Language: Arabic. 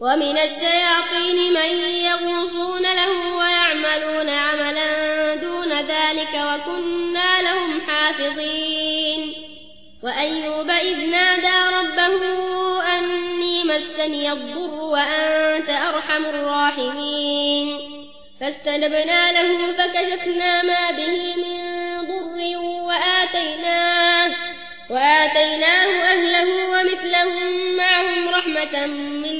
ومن الشياطين من يغوصون له ويعملون عملا دون ذلك وكنا لهم حافظين. وأيوب إذ نادى ربه أني مسني الضر وأنت أرحم الراحمين. فاستنبنا له فكشفنا ما به من ضر وآتيناه, وآتيناه أهله ومثلهم معهم رحمة من